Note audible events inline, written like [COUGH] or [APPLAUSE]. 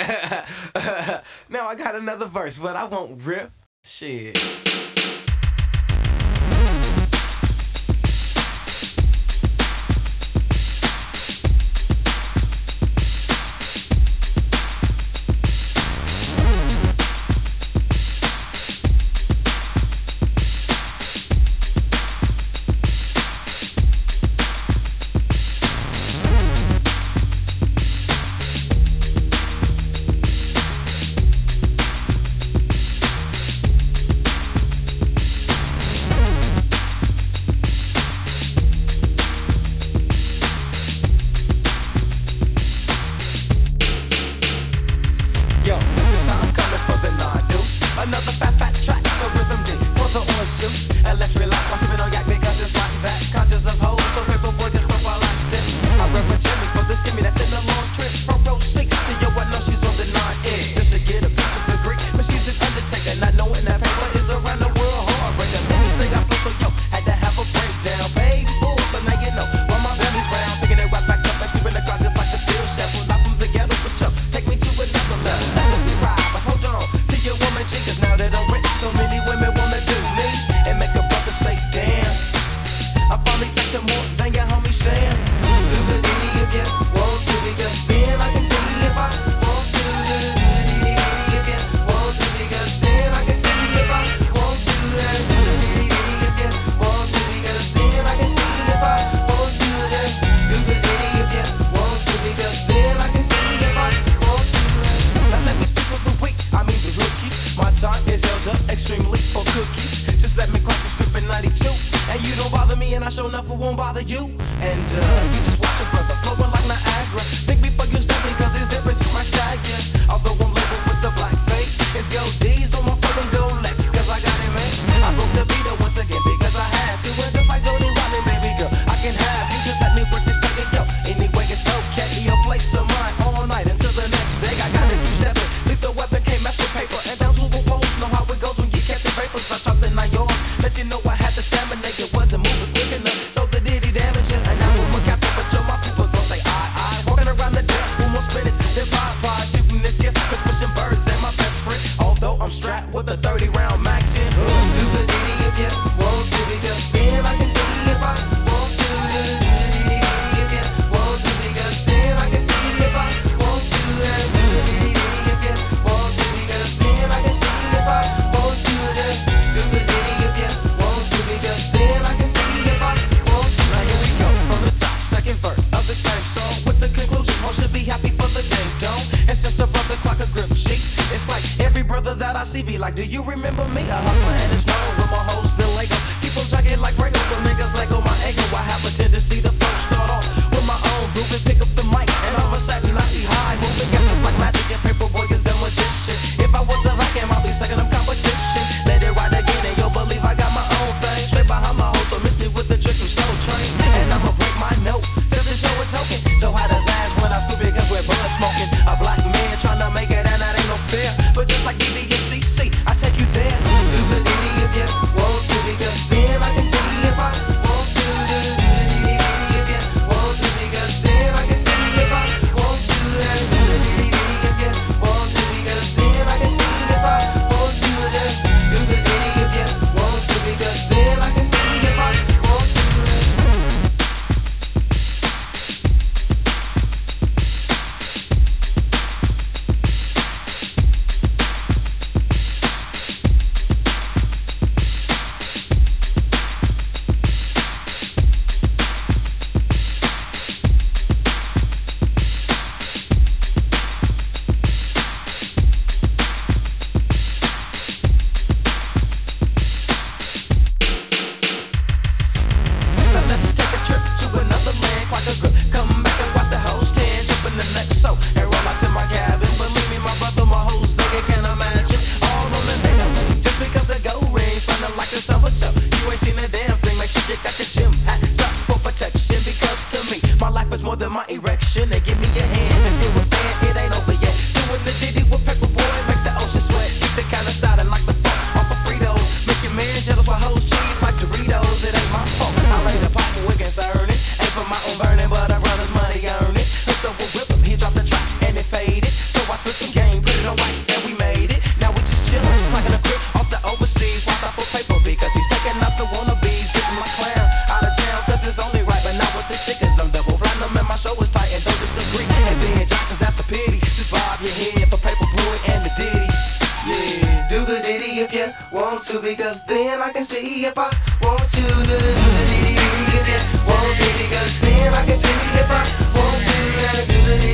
[LAUGHS] now I got another verse, but I won't rip. Shit. Give me that cinnamon and I show sure enough won't bother you. And uh, you just watch your brother flowing like Niagara. with a 30 round maxin', Do the ditty if you want to. chick. It's like every brother that I see be like, do you remember me? A hustler and it's known with my hoes still Lego. Keep on jacking like Rego, so niggas let go my ego. I have a tendency to first start off with my own groove and pick up the mic. Because then I can see if I want to. Do the the dee dee you want to because then I can see if I want to. do the do the dee